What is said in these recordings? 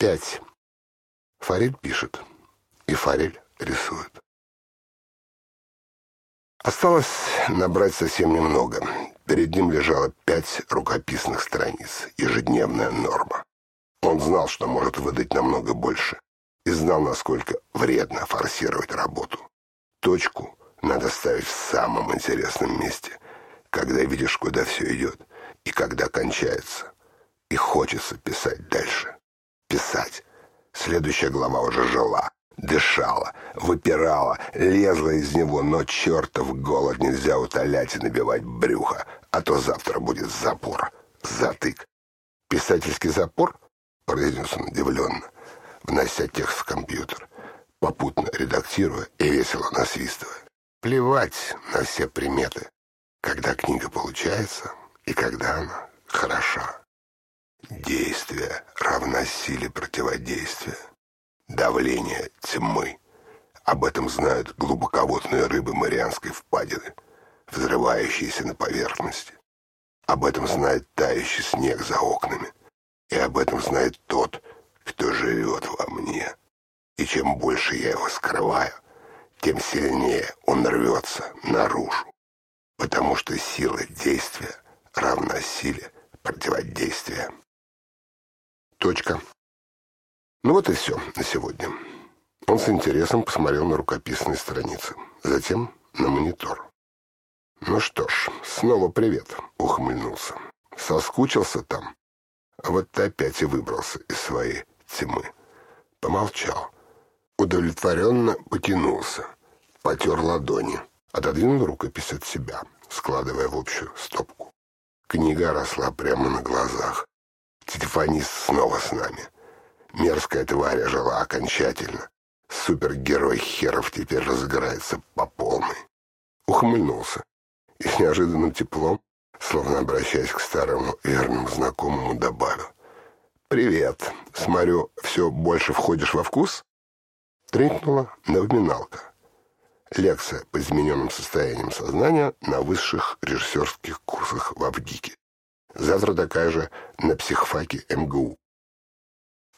Пять. Форель пишет, и Форель рисует. Осталось набрать совсем немного. Перед ним лежало пять рукописных страниц, ежедневная норма. Он знал, что может выдать намного больше, и знал, насколько вредно форсировать работу. Точку надо ставить в самом интересном месте, когда видишь, куда все идет, и когда кончается. И хочется писать дальше. Писать. Следующая глава уже жила, дышала, выпирала, лезла из него, но чертов голод нельзя утолять и набивать брюхо, а то завтра будет запор, затык. «Писательский запор?» — произнес он удивленно, внося текст в компьютер, попутно редактируя и весело насвистывая. Плевать на все приметы, когда книга получается и когда она хороша. Действие равно силе противодействия. Давление тьмы. Об этом знают глубоководные рыбы Марианской впадины, взрывающиеся на поверхности. Об этом знает тающий снег за окнами. И об этом знает тот, кто живет во мне. И чем больше я его скрываю, тем сильнее он рвется наружу. Потому что сила действия равна силе противодействия. Точка. Ну вот и все на сегодня. Он с интересом посмотрел на рукописные страницы, затем на монитор. «Ну что ж, снова привет», — ухмыльнулся. «Соскучился там?» А вот опять и выбрался из своей тьмы. Помолчал. Удовлетворенно потянулся. Потер ладони. Отодвинул рукопись от себя, складывая в общую стопку. Книга росла прямо на глазах. Тетефанист снова с нами. Мерзкая тварь жила окончательно. Супергерой херов теперь разыграется по полной. Ухмыльнулся и с неожиданным теплом, словно обращаясь к старому верному знакомому, добавил. «Привет. Смотрю, все больше входишь во вкус?» Тренькнула напоминалка. Лекция по измененным состояниям сознания на высших режиссерских курсах в Авгике. Завтра такая же на психфаке МГУ.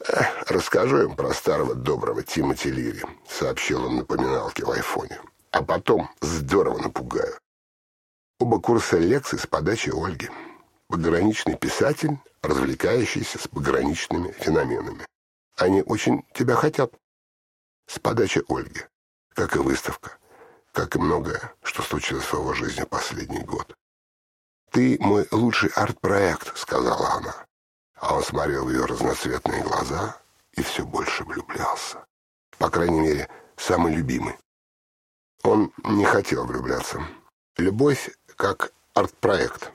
«Эх, расскажу им про старого доброго Тимоти Лири», — сообщил он напоминалке в айфоне. «А потом здорово напугаю». Оба курса лекций с подачи Ольги. Пограничный писатель, развлекающийся с пограничными феноменами. Они очень тебя хотят. С подачи Ольги. Как и выставка. Как и многое, что случилось в его жизни последний год. «Ты мой лучший арт-проект», — сказала она. А он смотрел в ее разноцветные глаза и все больше влюблялся. По крайней мере, самый любимый. Он не хотел влюбляться. Любовь как арт-проект.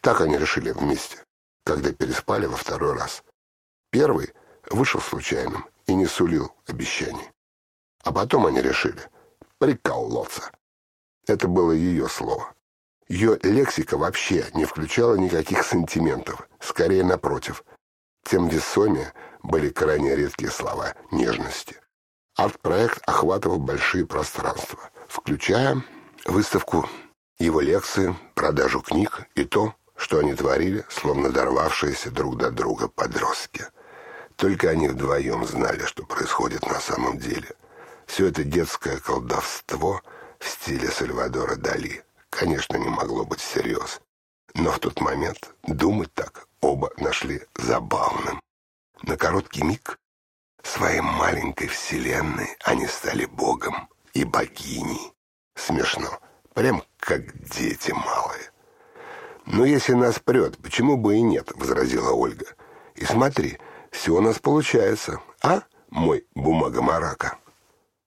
Так они решили вместе, когда переспали во второй раз. Первый вышел случайным и не сулил обещаний. А потом они решили приколоться. Это было ее слово. Ее лексика вообще не включала никаких сантиментов, скорее напротив. Тем весомее были крайне редкие слова нежности. Арт-проект охватывал большие пространства, включая выставку его лекции, продажу книг и то, что они творили, словно дорвавшиеся друг до друга подростки. Только они вдвоем знали, что происходит на самом деле. Все это детское колдовство в стиле Сальвадора Дали, конечно, не могло быть всерьез. Но в тот момент думать так оба нашли забавным. На короткий миг своей маленькой вселенной они стали богом и богиней. Смешно. Прям как дети малые. «Ну, если нас прет, почему бы и нет?» — возразила Ольга. «И смотри, все у нас получается, а, мой бумага-марака?»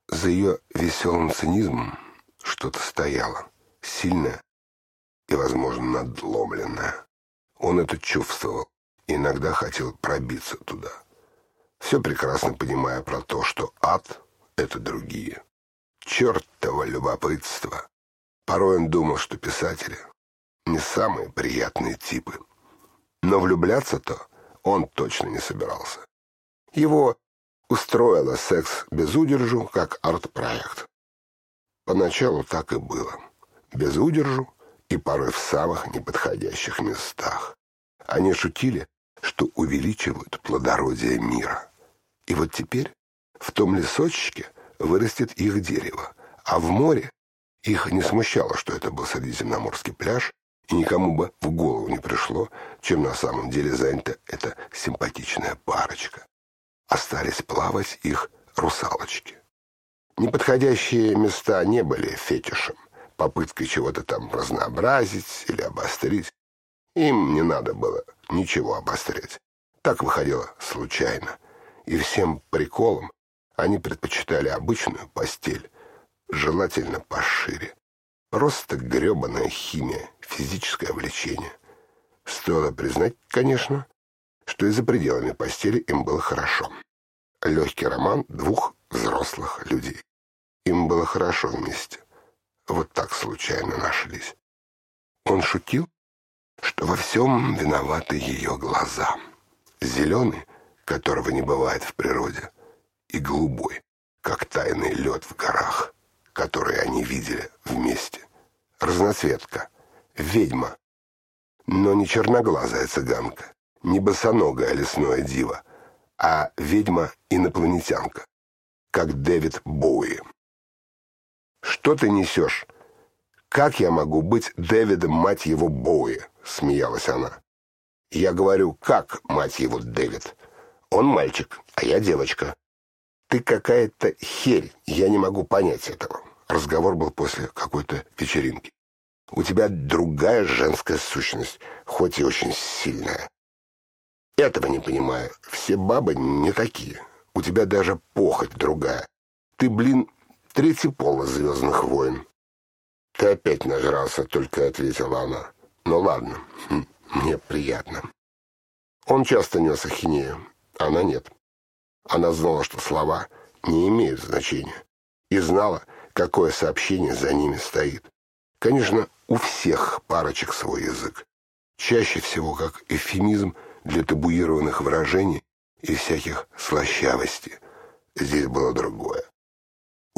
За ее веселым цинизмом что-то стояло, сильное и, возможно, надломленное. Он это чувствовал и иногда хотел пробиться туда. Все прекрасно понимая про то, что ад — это другие. Чертово любопытство. Порой он думал, что писатели не самые приятные типы. Но влюбляться-то он точно не собирался. Его устроила секс без удержу, как арт-проект. Поначалу так и было. Без удержу и порой в самых неподходящих местах. Они шутили, что увеличивают плодородие мира. И вот теперь в том лесочке вырастет их дерево, а в море их не смущало, что это был средиземноморский пляж, и никому бы в голову не пришло, чем на самом деле занята эта симпатичная парочка. Остались плавать их русалочки. Неподходящие места не были фетишем, попыткой чего-то там разнообразить или обострить. Им не надо было ничего обострять. Так выходило случайно. И всем приколом они предпочитали обычную постель, желательно пошире. Просто гребаная химия, физическое влечение. Стоило признать, конечно, что и за пределами постели им было хорошо. Легкий роман двух взрослых людей. Им было хорошо вместе. Вот так случайно нашлись. Он шутил, что во всем виноваты ее глаза. Зеленый, которого не бывает в природе, и голубой, как тайный лед в горах, который они видели вместе. Разноцветка, ведьма, но не черноглазая цыганка, не босоногая лесное диво, а ведьма-инопланетянка, как Дэвид Боуи. «Что ты несешь? Как я могу быть Дэвидом, мать его, Боуи?» — смеялась она. «Я говорю, как, мать его, Дэвид? Он мальчик, а я девочка. Ты какая-то херь, я не могу понять этого». Разговор был после какой-то вечеринки. «У тебя другая женская сущность, хоть и очень сильная. Этого не понимаю. Все бабы не такие. У тебя даже похоть другая. Ты, блин, третий пол из «Звездных войн». Ты опять нажрался, только ответила она. Ну ладно, хм, мне приятно. Он часто нес ахинею, она нет. Она знала, что слова не имеют значения. И знала, какое сообщение за ними стоит. Конечно, у всех парочек свой язык. Чаще всего как эвфемизм для табуированных выражений и всяких слащавостей. Здесь было другое.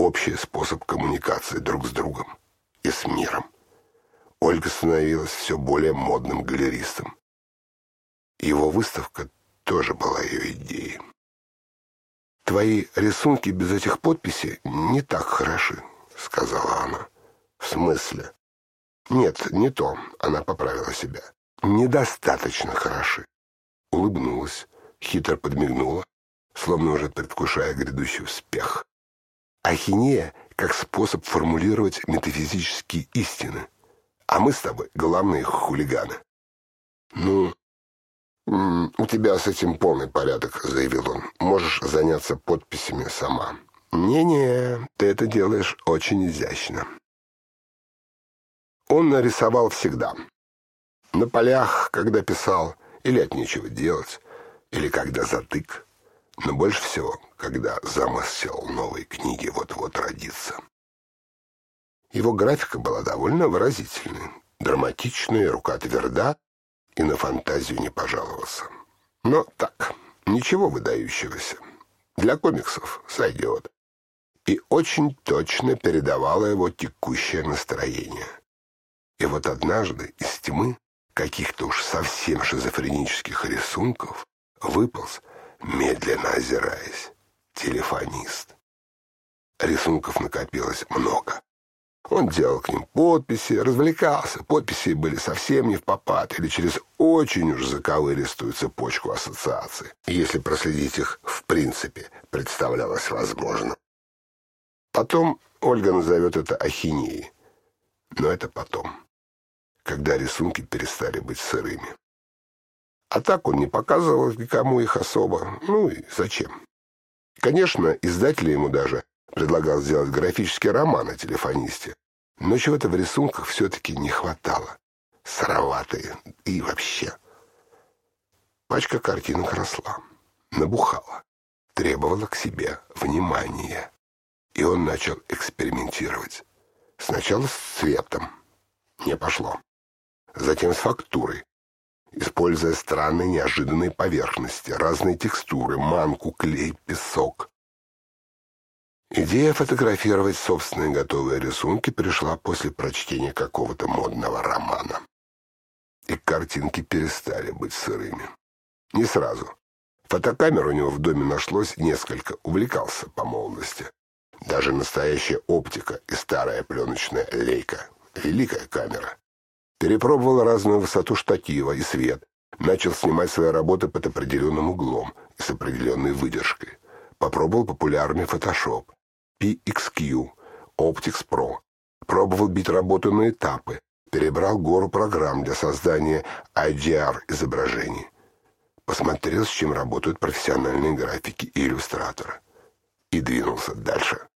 Общий способ коммуникации друг с другом и с миром. Ольга становилась все более модным галеристом. Его выставка тоже была ее идеей. «Твои рисунки без этих подписей не так хороши», — сказала она. «В смысле?» «Нет, не то», — она поправила себя. «Недостаточно хороши улыбнулась, хитро подмигнула, словно уже предвкушая грядущий успех. Ахинея как способ формулировать метафизические истины, а мы с тобой главные хулиганы. «Ну, у тебя с этим полный порядок», — заявил он. «Можешь заняться подписями сама». «Не-не, ты это делаешь очень изящно». Он нарисовал всегда. На полях, когда писал, или от нечего делать, или когда затык, но больше всего, когда замысел новой книги вот-вот родится. Его графика была довольно выразительной, драматичная, рука тверда, и на фантазию не пожаловался. Но так, ничего выдающегося. Для комиксов сойдет. И очень точно передавало его текущее настроение. И вот однажды из тьмы каких-то уж совсем шизофренических рисунков выполз, медленно озираясь, телефонист. Рисунков накопилось много. Он делал к ним подписи, развлекался. Подписи были совсем не в попад или через очень уж заковыристую цепочку ассоциаций, если проследить их в принципе представлялось возможным. Потом Ольга назовет это ахинеей. Но это потом когда рисунки перестали быть сырыми. А так он не показывал никому их особо. Ну и зачем? Конечно, издатель ему даже предлагал сделать графический роман о телефонисте. Но чего-то в рисунках все-таки не хватало. Сыроватые и вообще. Пачка картинок росла, набухала, требовала к себе внимания. И он начал экспериментировать. Сначала с цветом. Не пошло затем с фактурой, используя странные неожиданные поверхности, разные текстуры, манку, клей, песок. Идея фотографировать собственные готовые рисунки пришла после прочтения какого-то модного романа. И картинки перестали быть сырыми. Не сразу. Фотокамер у него в доме нашлось несколько, увлекался по молодости. Даже настоящая оптика и старая пленочная лейка. Великая камера. Перепробовал разную высоту штатива и свет. Начал снимать свои работы под определенным углом и с определенной выдержкой. Попробовал популярный Photoshop, PXQ, Optics Pro. Пробовал бить работу на этапы. Перебрал гору программ для создания IGR изображений. Посмотрел, с чем работают профессиональные графики и иллюстраторы. И двинулся дальше.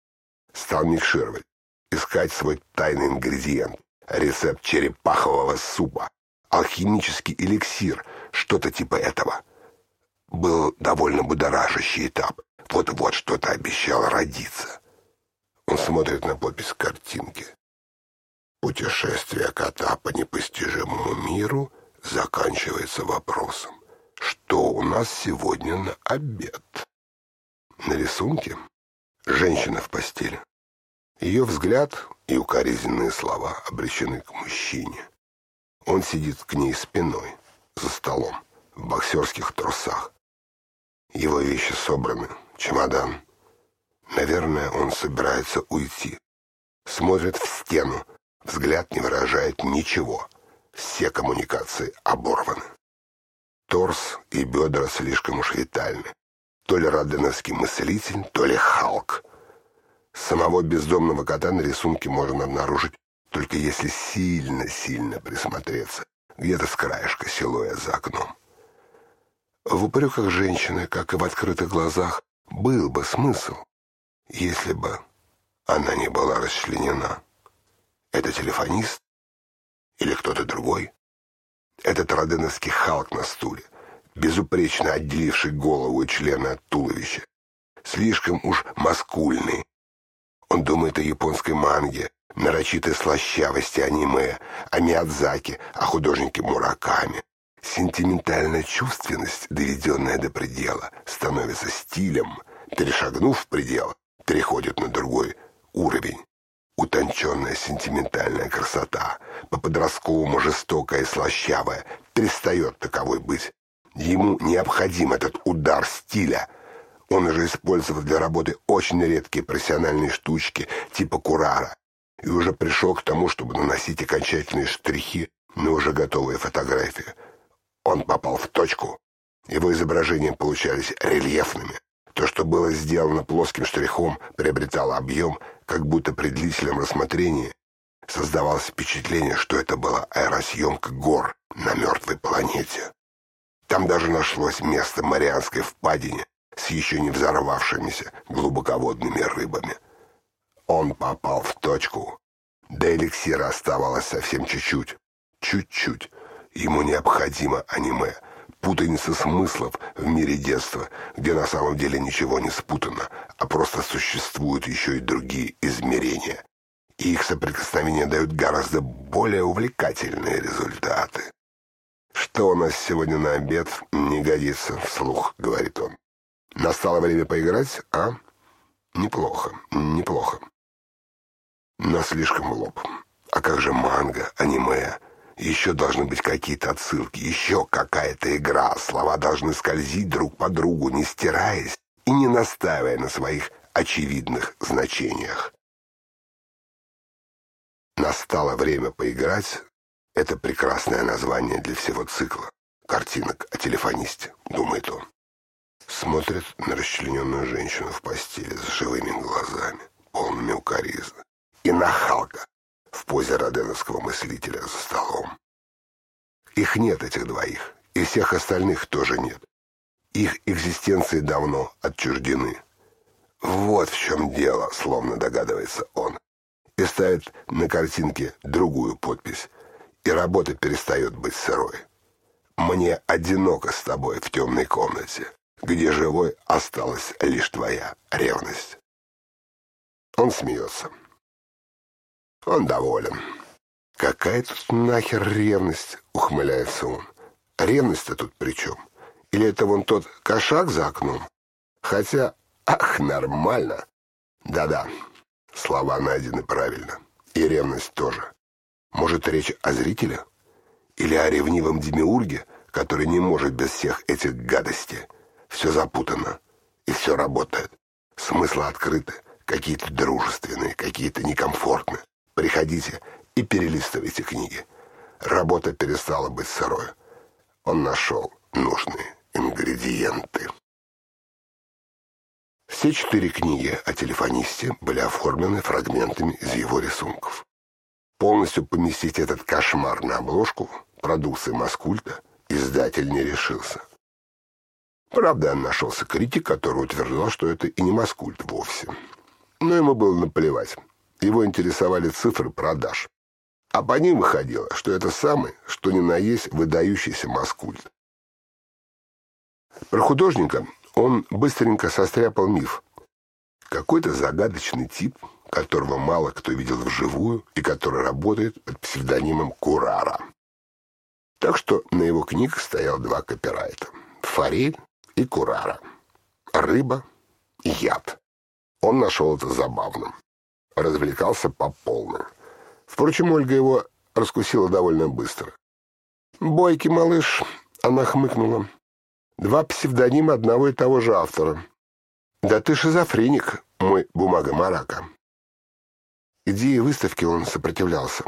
Стал микшировать, искать свой тайный ингредиент, рецепт черепахового супа, алхимический эликсир, что-то типа этого. Был довольно будоражащий этап. Вот-вот что-то обещало родиться. Он смотрит на подпись картинки. Путешествие кота по непостижимому миру заканчивается вопросом. Что у нас сегодня на обед? На рисунке женщина в постели. Ее взгляд и укоризненные слова обречены к мужчине. Он сидит к ней спиной, за столом, в боксерских трусах. Его вещи собраны, чемодан. Наверное, он собирается уйти. Смотрит в стену, взгляд не выражает ничего. Все коммуникации оборваны. Торс и бедра слишком уж витальны. То ли раденовский мыслитель, то ли Халк. Самого бездомного кота на рисунке можно обнаружить, только если сильно-сильно присмотреться, где-то с краешка силуя за окном. В упреках женщины, как и в открытых глазах, был бы смысл, если бы она не была расчленена. Это телефонист или кто-то другой? Этот роденовский Халк на стуле, безупречно отделивший голову и члены от туловища, слишком уж маскульный. Он думает о японской манге, нарочитой слащавости аниме, о Миядзаке, о художнике Мураками. Сентиментальная чувственность, доведенная до предела, становится стилем, перешагнув предел, переходит на другой уровень. Утонченная сентиментальная красота, по-подростковому жестокая и слащавая, перестает таковой быть. Ему необходим этот удар стиля. Он уже использовал для работы очень редкие профессиональные штучки типа курара и уже пришел к тому, чтобы наносить окончательные штрихи на уже готовые фотографии. Он попал в точку. Его изображения получались рельефными. То, что было сделано плоским штрихом, приобретало объем, как будто при длительном рассмотрении создавалось впечатление, что это была аэросъемка гор на мертвой планете. Там даже нашлось место Марианской впадине с еще не взорвавшимися глубоководными рыбами. Он попал в точку. До эликсира оставалось совсем чуть-чуть. Чуть-чуть. Ему необходимо аниме — путаница смыслов в мире детства, где на самом деле ничего не спутано, а просто существуют еще и другие измерения. И их соприкосновения дают гораздо более увлекательные результаты. «Что у нас сегодня на обед не годится вслух», — говорит он. «Настало время поиграть, а? Неплохо, неплохо. Но слишком лоб. А как же манга, аниме?» Еще должны быть какие-то отсылки, еще какая-то игра. Слова должны скользить друг по другу, не стираясь и не настаивая на своих очевидных значениях. Настало время поиграть. Это прекрасное название для всего цикла. Картинок о телефонисте, думает он. Смотрит на расчлененную женщину в постели с живыми глазами, полными укоризны. И нахалка, в позе роденовского мыслителя за столом. Их нет, этих двоих, и всех остальных тоже нет. Их экзистенции давно отчуждены. Вот в чем дело, словно догадывается он. И ставит на картинке другую подпись. И работа перестает быть сырой. Мне одиноко с тобой в темной комнате, где живой осталась лишь твоя ревность. Он смеется. Он доволен. «Какая тут нахер ревность?» — ухмыляется он. «Ревность-то тут при чем? Или это вон тот кошак за окном? Хотя, ах, нормально!» «Да-да, слова найдены правильно. И ревность тоже. Может, речь о зрителе? Или о ревнивом демиурге, который не может без всех этих гадостей? Все запутано, и все работает. Смыслы открыты, какие-то дружественные, какие-то некомфортные. Приходите и перелистывайте книги. Работа перестала быть сырой. Он нашел нужные ингредиенты. Все четыре книги о телефонисте были оформлены фрагментами из его рисунков. Полностью поместить этот кошмар на обложку продукции Маскульта издатель не решился. Правда, нашелся критик, который утверждал, что это и не Маскульт вовсе. Но ему было наплевать. Его интересовали цифры продаж. А по ним выходило, что это самый, что ни на есть, выдающийся Маскульт. Про художника он быстренько состряпал миф. Какой-то загадочный тип, которого мало кто видел вживую и который работает под псевдонимом Курара. Так что на его книгах стоял два копирайта. Форель и Курара. Рыба и яд. Он нашел это забавным. Развлекался по полной. Впрочем, Ольга его раскусила довольно быстро. «Бойкий малыш», — она хмыкнула. Два псевдонима одного и того же автора. Да ты шизофреник, мой бумага Марака. Идеи выставки он сопротивлялся,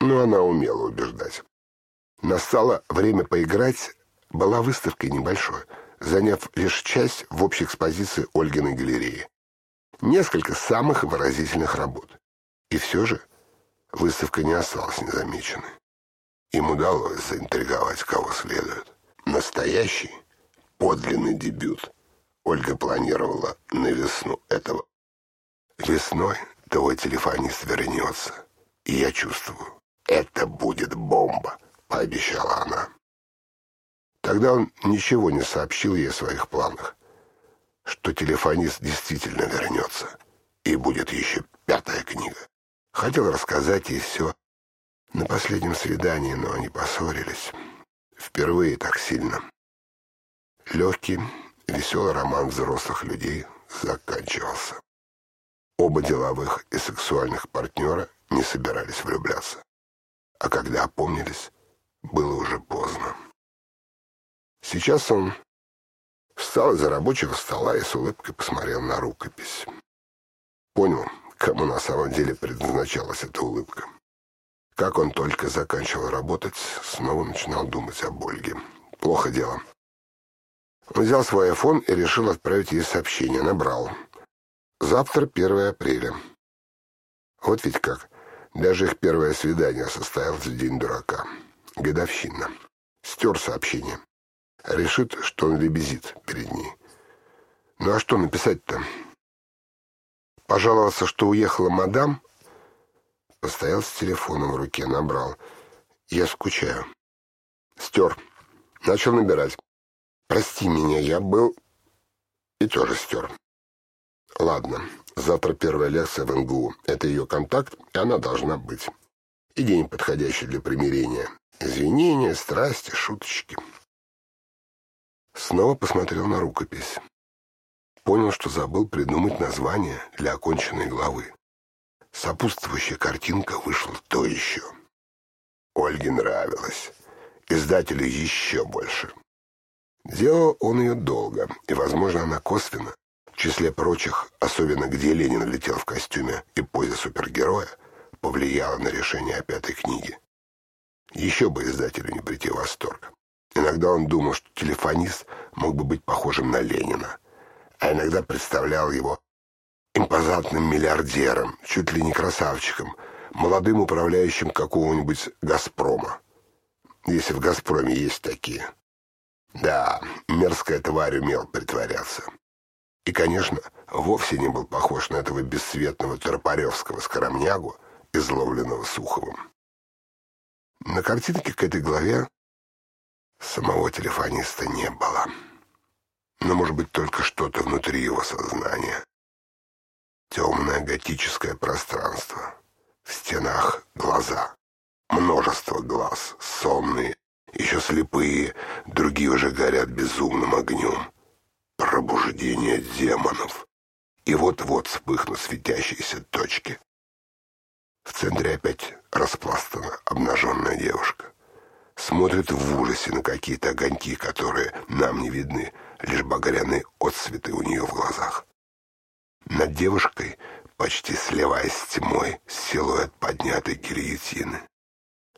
но она умела убеждать. Настало время поиграть, была выставка небольшой, заняв лишь часть в общей экспозиции Ольгиной галереи. Несколько самых выразительных работ. И все же выставка не осталась незамеченной. Им удалось заинтриговать кого следует. Настоящий, подлинный дебют Ольга планировала на весну этого. Весной твой телефонист вернется, и я чувствую, это будет бомба, пообещала она. Тогда он ничего не сообщил ей о своих планах, что телефонист действительно вернется, и будет еще пятая книга. Хотел рассказать ей все на последнем свидании, но они поссорились. Впервые так сильно. Легкий, веселый роман взрослых людей заканчивался. Оба деловых и сексуальных партнера не собирались влюбляться. А когда опомнились, было уже поздно. Сейчас он встал из-за рабочего стола и с улыбкой посмотрел на рукопись. Понял, кому на самом деле предназначалась эта улыбка. Как он только заканчивал работать, снова начинал думать об Ольге. Плохо дело. Он взял свой айфон и решил отправить ей сообщение. Набрал. Завтра 1 апреля. Вот ведь как. Даже их первое свидание состоялось в день дурака. Годовщина. Стер сообщение. Решит, что он лебезит перед ней. Ну а что написать-то? Пожаловаться, что уехала мадам? Постоял с телефоном в руке, набрал. Я скучаю. Стер. Начал набирать. Прости меня, я был... И тоже стер. Ладно, завтра первая лекция в НГУ. Это ее контакт, и она должна быть. И день подходящий для примирения. Извинения, страсти, шуточки. Снова посмотрел на рукопись. Понял, что забыл придумать название для оконченной главы. Сопутствующая картинка вышла то еще. Ольге нравилось. Издателю еще больше. Делал он ее долго, и, возможно, она косвенно, в числе прочих, особенно где Ленин летел в костюме и позе супергероя, повлияла на решение о пятой книге. Еще бы издателю не прийти в восторг. Иногда он думал, что телефонист мог бы быть похожим на Ленина, а иногда представлял его импозантным миллиардером, чуть ли не красавчиком, молодым управляющим какого-нибудь «Газпрома». Если в «Газпроме» есть такие. Да, мерзкая тварь умел притворяться. И, конечно, вовсе не был похож на этого бесцветного Тропаревского скоромнягу, изловленного Суховым. На картинке к этой главе самого телефониста не было. Но, может быть, только что-то внутри его сознания. Темное готическое пространство. В стенах глаза. Множество глаз, сонные, еще слепые, другие уже горят безумным огнем. Пробуждение демонов. И вот-вот вспыхнут светящиеся точки. В центре опять распластана обнаженная девушка. Смотрит в ужасе на какие-то огоньки, которые нам не видны, лишь багряные отсветы у нее в глазах. Над девушкой, почти сливаясь с тьмой, силуэт поднятой гильотины.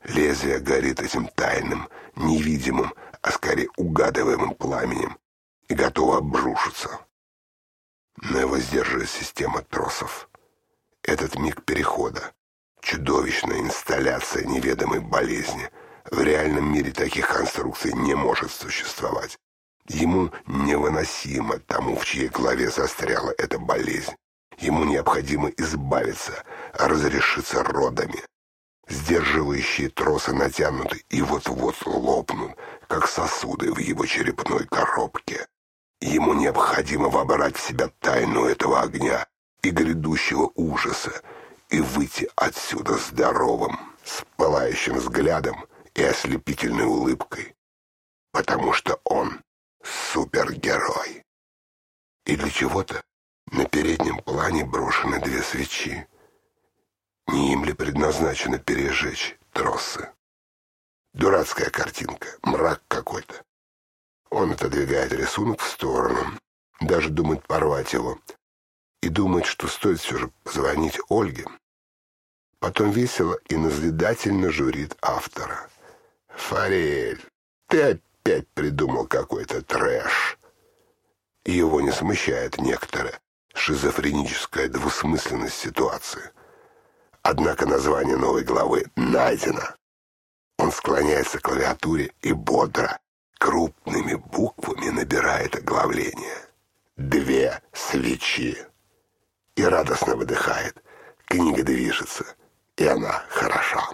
Лезвие горит этим тайным, невидимым, а скорее угадываемым пламенем и готово обрушиться. Но его сдерживает система тросов. Этот миг перехода, чудовищная инсталляция неведомой болезни. В реальном мире таких конструкций не может существовать. Ему невыносимо тому, в чьей голове застряла эта болезнь. Ему необходимо избавиться, разрешиться родами. Сдерживающие тросы натянуты и вот-вот лопнут, как сосуды в его черепной коробке. Ему необходимо вобрать в себя тайну этого огня и грядущего ужаса и выйти отсюда здоровым, с пылающим взглядом и ослепительной улыбкой, потому что он супергерой. И для чего-то на переднем плане брошены две свечи. Не им ли предназначено пережечь тросы? Дурацкая картинка, мрак какой-то. Он отодвигает рисунок в сторону, даже думает порвать его, и думает, что стоит все же позвонить Ольге. Потом весело и назидательно журит автора. «Форель, ты опять придумал какой-то трэш!» Его не смущает некоторая шизофреническая двусмысленность ситуации. Однако название новой главы найдено. Он склоняется к клавиатуре и бодро, крупными буквами набирает оглавление. «Две свечи» и радостно выдыхает. Книга движется, и она хороша.